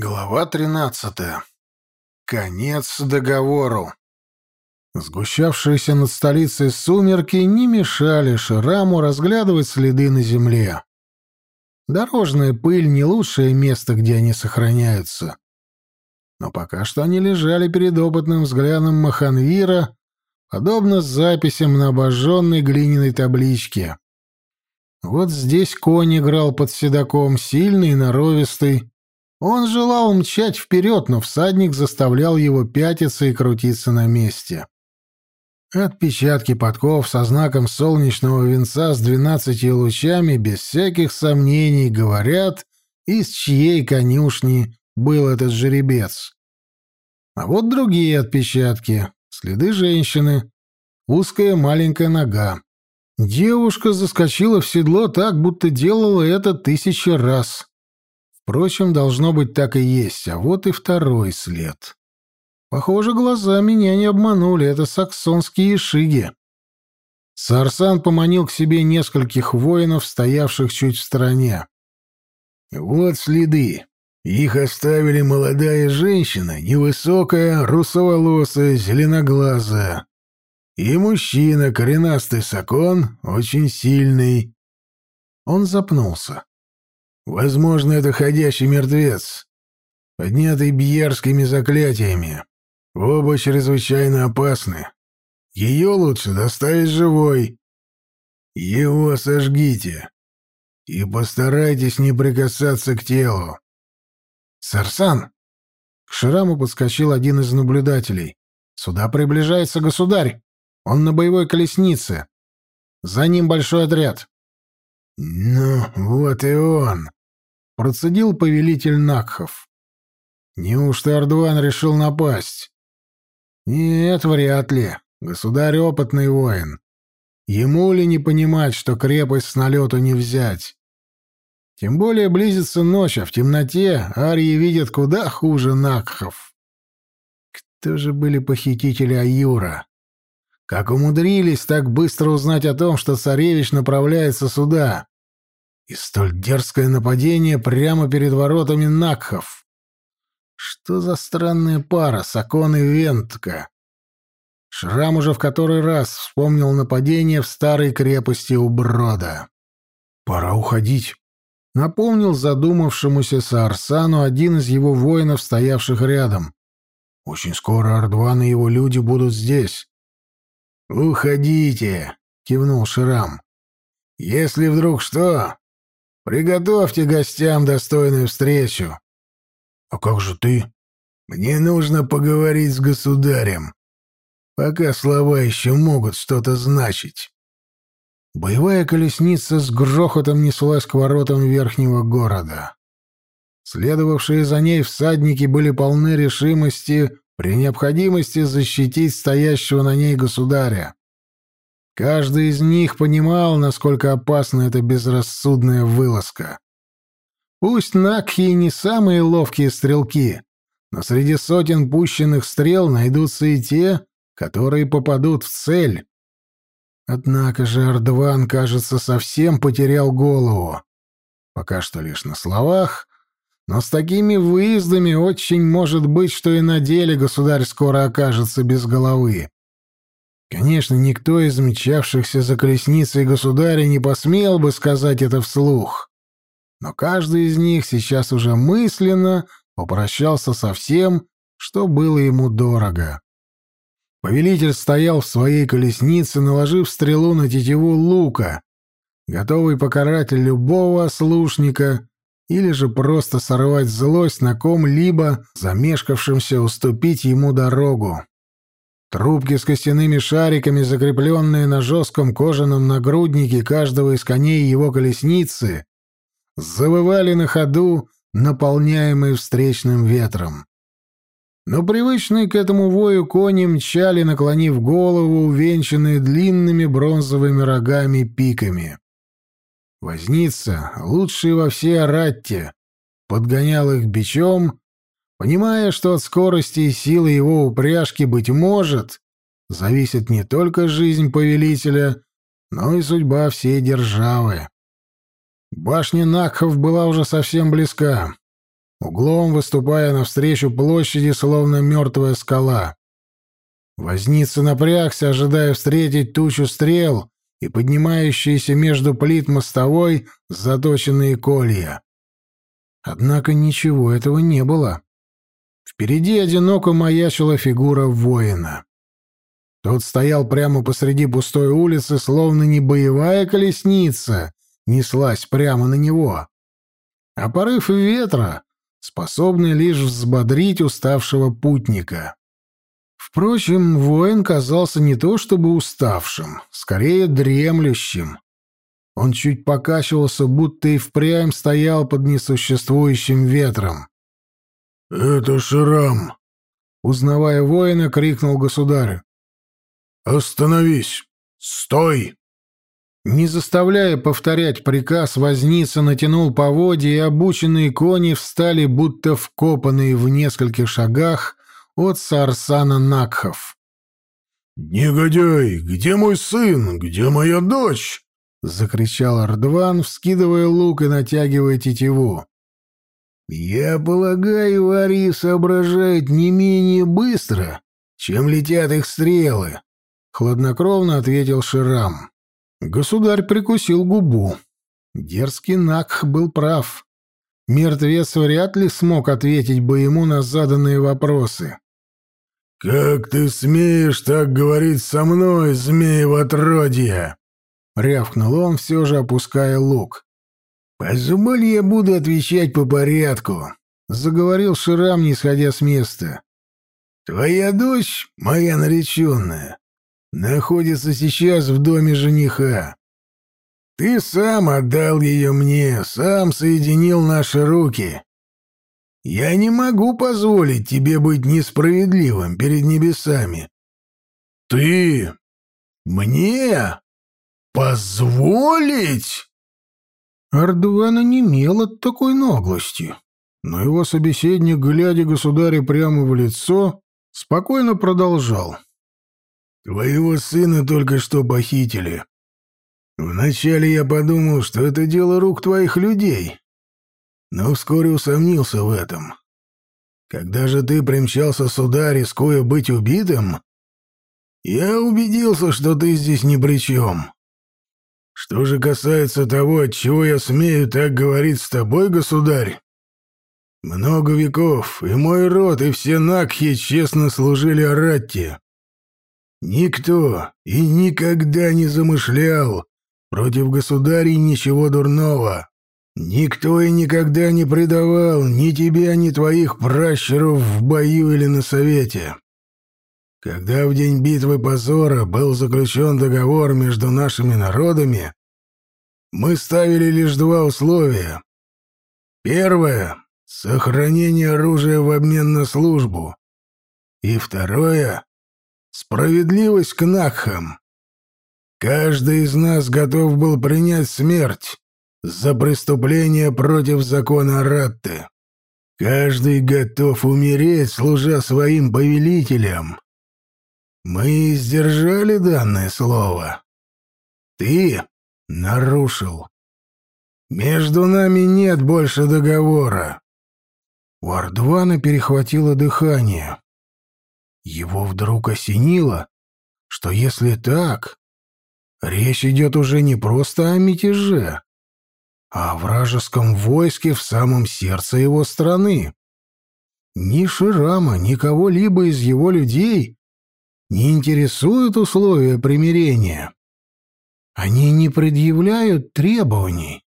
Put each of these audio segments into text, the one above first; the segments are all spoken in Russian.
Глава 13. Конец договору. Сгущавшиеся над столицей сумерки не мешали Шираму разглядывать следы на земле. Дорожная пыль — не лучшее место, где они сохраняются. Но пока что они лежали перед опытным взглядом Маханвира, подобно записям на обожженной глиняной табличке. Вот здесь конь играл под седаком, сильный и норовистый, он желал мчать вперед, но всадник заставлял его пятиться и крутиться на месте. Отпечатки подков со знаком солнечного венца с двенадцатью лучами без всяких сомнений говорят, из чьей конюшни был этот жеребец. А вот другие отпечатки, следы женщины, узкая маленькая нога. Девушка заскочила в седло так, будто делала это тысячи раз. Впрочем, должно быть так и есть, а вот и второй след. Похоже, глаза меня не обманули, это саксонские шиги. Сарсан поманил к себе нескольких воинов, стоявших чуть в стороне. «Вот следы. Их оставили молодая женщина, невысокая, русоволосая, зеленоглазая. И мужчина, коренастый сакон, очень сильный». Он запнулся. Возможно, это ходящий мертвец, поднятый бьерскими заклятиями. Оба чрезвычайно опасны. Ее лучше доставить живой. Его сожгите. И постарайтесь не прикасаться к телу. «Сарсан!» К Шраму подскочил один из наблюдателей. «Сюда приближается государь. Он на боевой колеснице. За ним большой отряд». «Ну, вот и он!» Процедил повелитель Накхов. Неужто Ардуан решил напасть? Нет, вряд ли. Государь опытный воин. Ему ли не понимать, что крепость с налету не взять? Тем более близится ночь, а в темноте арии видят куда хуже Накхов. Кто же были похитители Аюра? Как умудрились так быстро узнать о том, что царевич направляется сюда? И столь дерзкое нападение прямо перед воротами Накхов. Что за странная пара, Сакон и Вентка? Шрам уже в который раз вспомнил нападение в старой крепости у Брода. «Пора уходить», — напомнил задумавшемуся Саарсану один из его воинов, стоявших рядом. «Очень скоро Ардван и его люди будут здесь». «Уходите», — кивнул Шрам. «Если вдруг что, Приготовьте гостям достойную встречу. А как же ты? Мне нужно поговорить с государем. Пока слова еще могут что-то значить. Боевая колесница с грохотом неслась к воротам верхнего города. Следовавшие за ней всадники были полны решимости при необходимости защитить стоящего на ней государя. Каждый из них понимал, насколько опасна эта безрассудная вылазка. Пусть Накхи не самые ловкие стрелки, но среди сотен пущенных стрел найдутся и те, которые попадут в цель. Однако же Ардван, кажется, совсем потерял голову. Пока что лишь на словах, но с такими выездами очень может быть, что и на деле государь скоро окажется без головы. Конечно, никто из мчавшихся за колесницей государя не посмел бы сказать это вслух. Но каждый из них сейчас уже мысленно попрощался со всем, что было ему дорого. Повелитель стоял в своей колеснице, наложив стрелу на тетиву лука, готовый покарать любого ослушника или же просто сорвать злость на ком-либо, замешкавшимся уступить ему дорогу. Трубки с костяными шариками, закрепленные на жестком кожаном нагруднике каждого из коней его колесницы, завывали на ходу, наполняемые встречным ветром. Но привычные к этому вою кони мчали, наклонив голову, увенчанные длинными бронзовыми рогами-пиками. Возница, лучший во всей Аратте, подгонял их бичом понимая, что от скорости и силы его упряжки, быть может, зависит не только жизнь повелителя, но и судьба всей державы. Башня Накхов была уже совсем близка. углом выступая навстречу площади, словно мертвая скала. Возница напрягся, ожидая встретить тучу стрел и поднимающиеся между плит мостовой заточенные колья. Однако ничего этого не было. Впереди одиноко маячила фигура воина. Тот стоял прямо посреди пустой улицы, словно не боевая колесница неслась прямо на него, а порыв ветра, способный лишь взбодрить уставшего путника. Впрочем, воин казался не то чтобы уставшим, скорее дремлющим. Он чуть покачивался, будто и впрямь стоял под несуществующим ветром. «Это Шрам!» Узнавая воина, крикнул государь. «Остановись! Стой!» Не заставляя повторять приказ, возница натянул поводья, и обученные кони встали, будто вкопанные в нескольких шагах от Сарсана Накхов. «Негодяй! Где мой сын? Где моя дочь?» — закричал Ардван, вскидывая лук и натягивая тетиву. «Я полагаю, Ари соображает не менее быстро, чем летят их стрелы», — хладнокровно ответил Ширам. Государь прикусил губу. Дерзкий Накх был прав. Мертвец вряд ли смог ответить бы ему на заданные вопросы. «Как ты смеешь так говорить со мной, змеево отродье?» — рявкнул он, все же опуская лук. «Позволь, я буду отвечать по порядку», — заговорил Ширам, не сходя с места. «Твоя дочь, моя нареченная, находится сейчас в доме жениха. Ты сам отдал ее мне, сам соединил наши руки. Я не могу позволить тебе быть несправедливым перед небесами. Ты мне позволить? Ардуана не имел от такой наглости, но его собеседник, глядя государю прямо в лицо, спокойно продолжал. Твоего сына только что похитили. Вначале я подумал, что это дело рук твоих людей, но вскоре усомнился в этом. Когда же ты примчался сюда, рискуя быть убитым, я убедился, что ты здесь ни при чем. Что же касается того, от чего я смею так говорить с тобой, государь, много веков и мой род, и все Накхи честно служили Аратте. Никто и никогда не замышлял против государей ничего дурного. Никто и никогда не предавал ни тебя, ни твоих пращуров в бою или на совете. Когда в день битвы позора был заключен договор между нашими народами, мы ставили лишь два условия. Первое — сохранение оружия в обмен на службу. И второе Справедливость к Накхам. Каждый из нас готов был принять смерть за преступление против закона Ратты. Каждый готов умереть, служа своим повелителям. Мы сдержали данное слово. Ты нарушил. Между нами нет больше договора. У Ардвана перехватило дыхание. Его вдруг осенило, что если так, речь идет уже не просто о мятеже, а о вражеском войске в самом сердце его страны. Ни Ширама, ни кого-либо из его людей не интересуют условия примирения. Они не предъявляют требований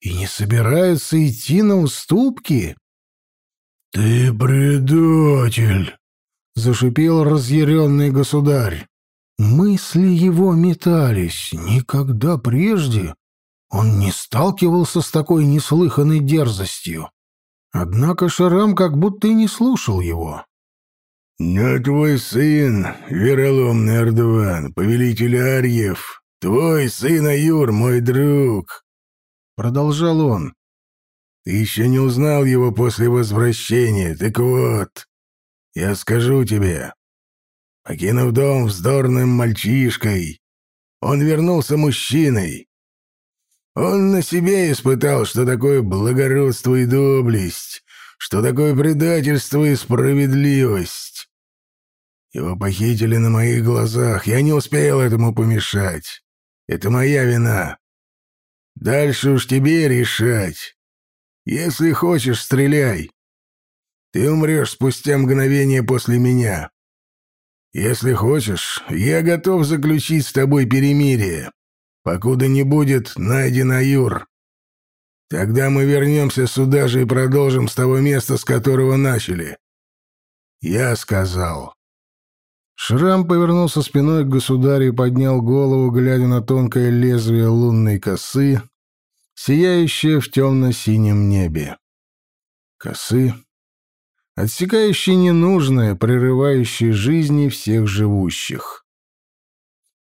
и не собираются идти на уступки. «Ты предатель!» — зашипел разъяренный государь. Мысли его метались. Никогда прежде он не сталкивался с такой неслыханной дерзостью. Однако Шарам как будто и не слушал его. «Но твой сын, вероломный Ардуан, повелитель Арьев, твой сын Аюр, мой друг!» Продолжал он. «Ты еще не узнал его после возвращения, так вот, я скажу тебе, покинув дом вздорным мальчишкой, он вернулся мужчиной. Он на себе испытал, что такое благородство и доблесть, что такое предательство и справедливость. Его похитили на моих глазах. Я не успел этому помешать. Это моя вина. Дальше уж тебе решать. Если хочешь, стреляй. Ты умрешь спустя мгновение после меня. Если хочешь, я готов заключить с тобой перемирие, покуда не будет найден Аюр. Тогда мы вернемся сюда же и продолжим с того места, с которого начали. Я сказал. Шрам повернулся спиной к государю и поднял голову, глядя на тонкое лезвие лунной косы, сияющее в темно-синем небе. Косы, отсекающие ненужное, прерывающие жизни всех живущих.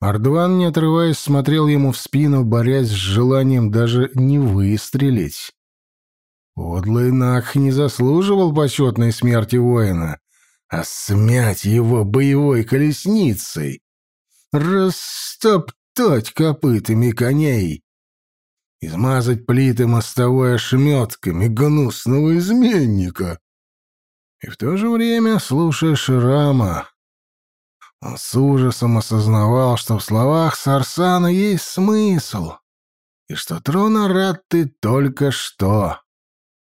Ардван, не отрываясь, смотрел ему в спину, борясь с желанием даже не выстрелить. Подлый Нах не заслуживал почетной смерти воина, а смять его боевой колесницей, растоптать копытами коней, измазать плиты мостовой ошметками гнусного изменника. И в то же время, слушая Ширама, он с ужасом осознавал, что в словах Сарсана есть смысл, и что трон Аратты только что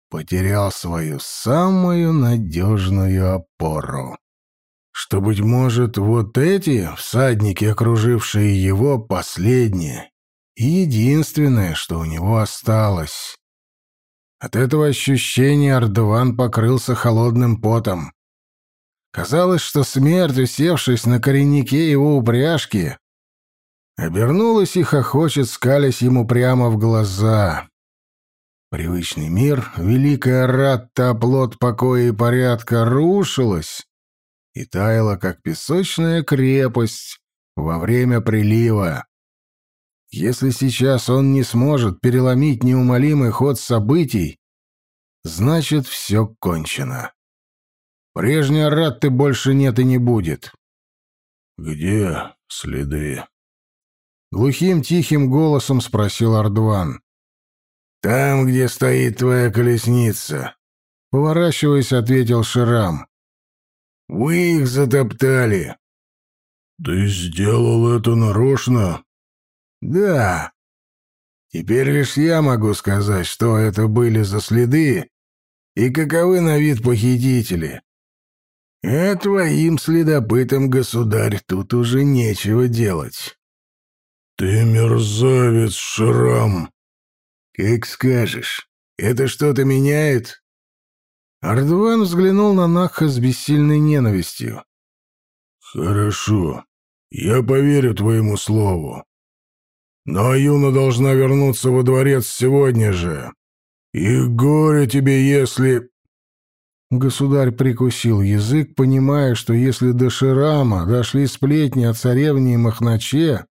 потерял свою самую надежную опору. Что, быть может, вот эти всадники, окружившие его, последние и единственное, что у него осталось. От этого ощущения Ардван покрылся холодным потом. Казалось, что смерть, усевшись на кореннике его упряжки, обернулась и хохочет, скалясь ему прямо в глаза. Привычный мир, великая ратта, оплот покоя и порядка, рушилась и таяла, как песочная крепость во время прилива. Если сейчас он не сможет переломить неумолимый ход событий, значит, все кончено. Прежней Ратты больше нет и не будет. «Где следы?» Глухим тихим голосом спросил Ардван. «Там, где стоит твоя колесница», — поворачиваясь, ответил Ширам. «Вы их затоптали». «Ты сделал это нарочно?» «Да. Теперь лишь я могу сказать, что это были за следы и каковы на вид похитители. А твоим следопытам, государь, тут уже нечего делать. Ты мерзавец, Шрам. Как скажешь. Это что-то меняет? Ардван взглянул на Накха с бессильной ненавистью. Хорошо. Я поверю твоему слову. Но Аюна должна вернуться во дворец сегодня же. И горе тебе, если... Государь прикусил язык, понимая, что если до Ширама дошли сплетни о царевне и Махначе,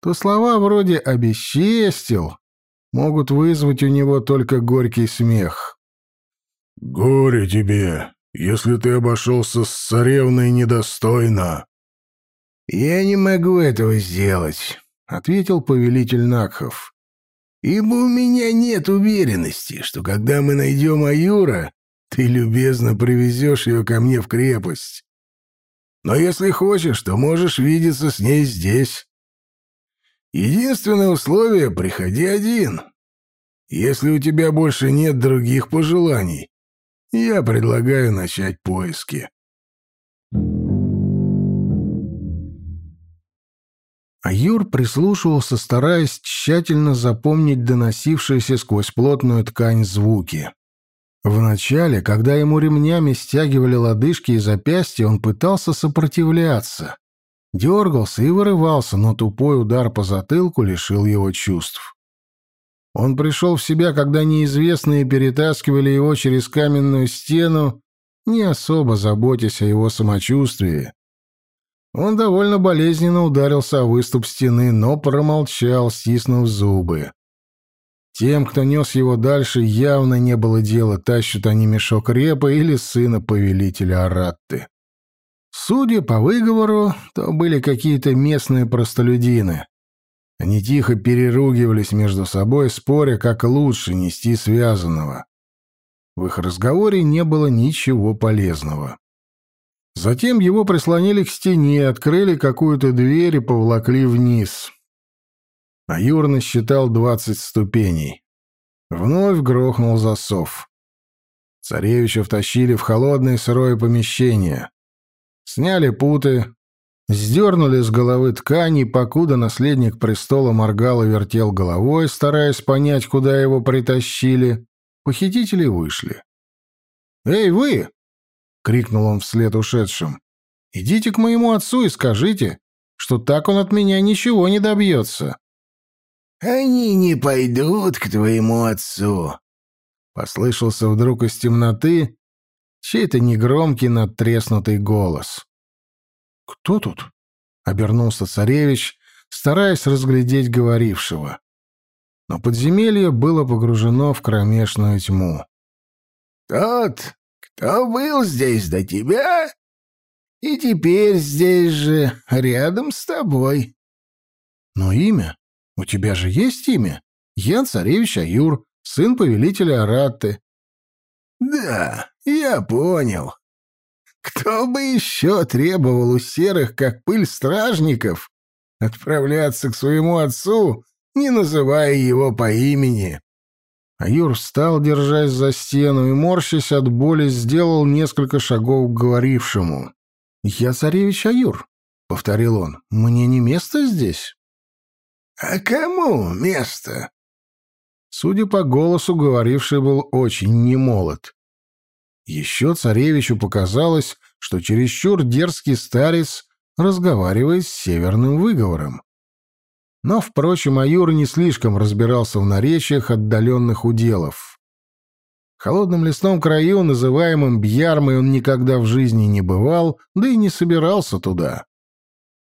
то слова вроде «обесчестил» могут вызвать у него только горький смех. «Горе тебе, если ты обошелся с царевной недостойно». «Я не могу этого сделать», — ответил повелитель Накхов. «Ибо у меня нет уверенности, что когда мы найдем Аюра, ты любезно привезешь ее ко мне в крепость. Но если хочешь, то можешь видеться с ней здесь. Единственное условие — приходи один. Если у тебя больше нет других пожеланий, я предлагаю начать поиски. А Юр прислушивался, стараясь тщательно запомнить доносившиеся сквозь плотную ткань звуки. Вначале, когда ему ремнями стягивали лодыжки и запястья, он пытался сопротивляться. Дергался и вырывался, но тупой удар по затылку лишил его чувств. Он пришел в себя, когда неизвестные перетаскивали его через каменную стену, не особо заботясь о его самочувствии. Он довольно болезненно ударился о выступ стены, но промолчал, стиснув зубы. Тем, кто нес его дальше, явно не было дела, тащат они мешок репы или сына повелителя Аратты. Судя по выговору, то были какие-то местные простолюдины. Они тихо переругивались между собой, споря, как лучше нести связанного. В их разговоре не было ничего полезного. Затем его прислонили к стене, открыли какую-то дверь и поволокли вниз. А Юр насчитал двадцать ступеней. Вновь грохнул засов. Царевича втащили в холодное сырое помещение. Сняли путы, сдернули с головы ткани, покуда наследник престола моргал и вертел головой, стараясь понять, куда его притащили. Похитители вышли. «Эй, вы!» — крикнул он вслед ушедшим. «Идите к моему отцу и скажите, что так он от меня ничего не добьется». «Они не пойдут к твоему отцу», — послышался вдруг из темноты чей-то негромкий надтреснутый голос. «Кто тут?» — обернулся царевич, стараясь разглядеть говорившего. Но подземелье было погружено в кромешную тьму. «Тот, кто был здесь до тебя, и теперь здесь же, рядом с тобой». «Но имя? У тебя же есть имя? Я царевич Аюр, сын повелителя Аратты». «Да, я понял. Кто бы еще требовал у серых, как пыль стражников, отправляться к своему отцу, не называя его по имени?» Аюр встал, держась за стену, и, морщась от боли, сделал несколько шагов к говорившему. «Я царевич Аюр», — повторил он. «Мне не место здесь?» «А кому место?» Судя по голосу, говоривший был очень немолод. Еще царевичу показалось, что чересчур дерзкий старец разговаривает с северным выговором. Но, впрочем, Аюр не слишком разбирался в наречиях отдаленных уделов. В холодном лесном краю, называемом Бьярмой, он никогда в жизни не бывал, да и не собирался туда.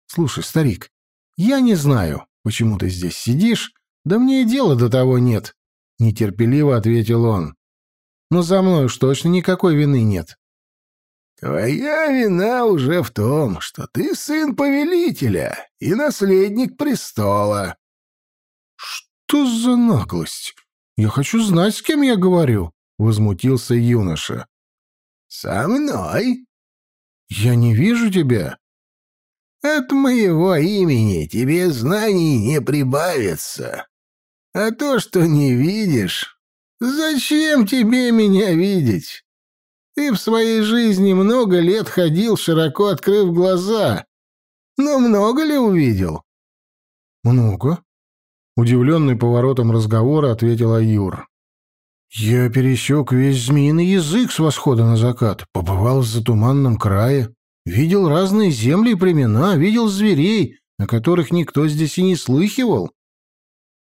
«Слушай, старик, я не знаю, почему ты здесь сидишь, да мне и дела до того нет», — нетерпеливо ответил он. «Но за мной уж точно никакой вины нет. Твоя вина уже в том, что ты сын повелителя и наследник престола. Что за наглость? Я хочу знать, с кем я говорю, возмутился юноша. Со мной? Я не вижу тебя. От моего имени тебе знаний не прибавится. А то, что не видишь, зачем тебе меня видеть? Ты в своей жизни много лет ходил, широко открыв глаза. Но много ли увидел? Много. Удивленный поворотом разговора ответил Аюр. Я пересек весь змеиный язык с восхода на закат, побывал в затуманном крае, видел разные земли и племена, видел зверей, о которых никто здесь и не слыхивал. —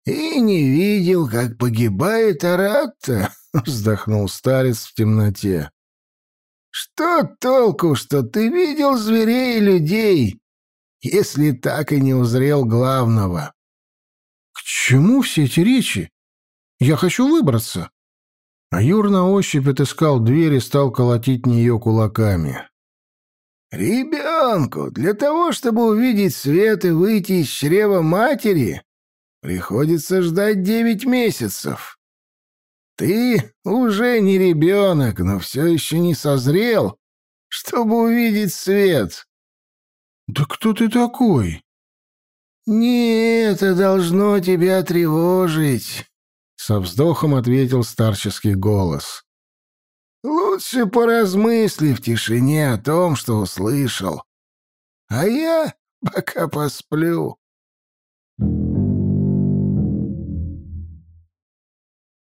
И не видел, как погибает Аратта, — вздохнул старец в темноте. Что толку, что ты видел зверей и людей, если так и не узрел главного? К чему все эти речи? Я хочу выбраться. А Юр на ощупь отыскал дверь и стал колотить нее кулаками. Ребенку для того, чтобы увидеть свет и выйти из чрева матери, приходится ждать девять месяцев. Ты уже не ребенок, но все еще не созрел, чтобы увидеть свет. Да кто ты такой? Не это должно тебя тревожить, со вздохом ответил старческий голос. Лучше поразмысли в тишине о том, что услышал. А я пока посплю.